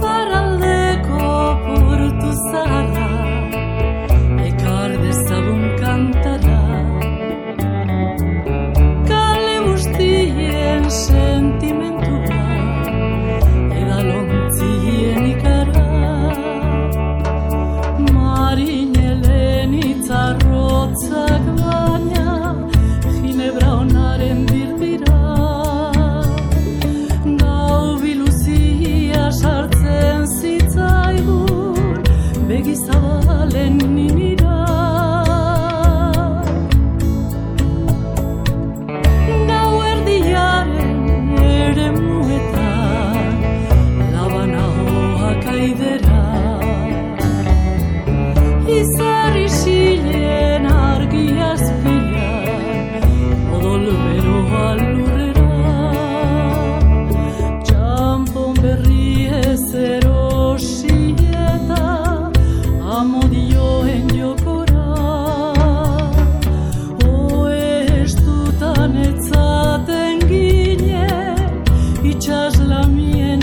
Faralleco cor tu safa il cuore stava un cantata calle mustiien sentimento el sabah dichas la mía.